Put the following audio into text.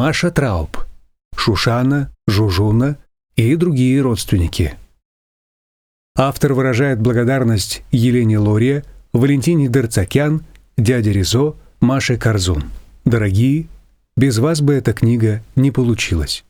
Маша Трауб, Шушана, Жужуна и другие родственники. Автор выражает благодарность Елене Лоре, Валентине Дерцакян, дяде Ризо, Маше Корзун. Дорогие, без вас бы эта книга не получилась.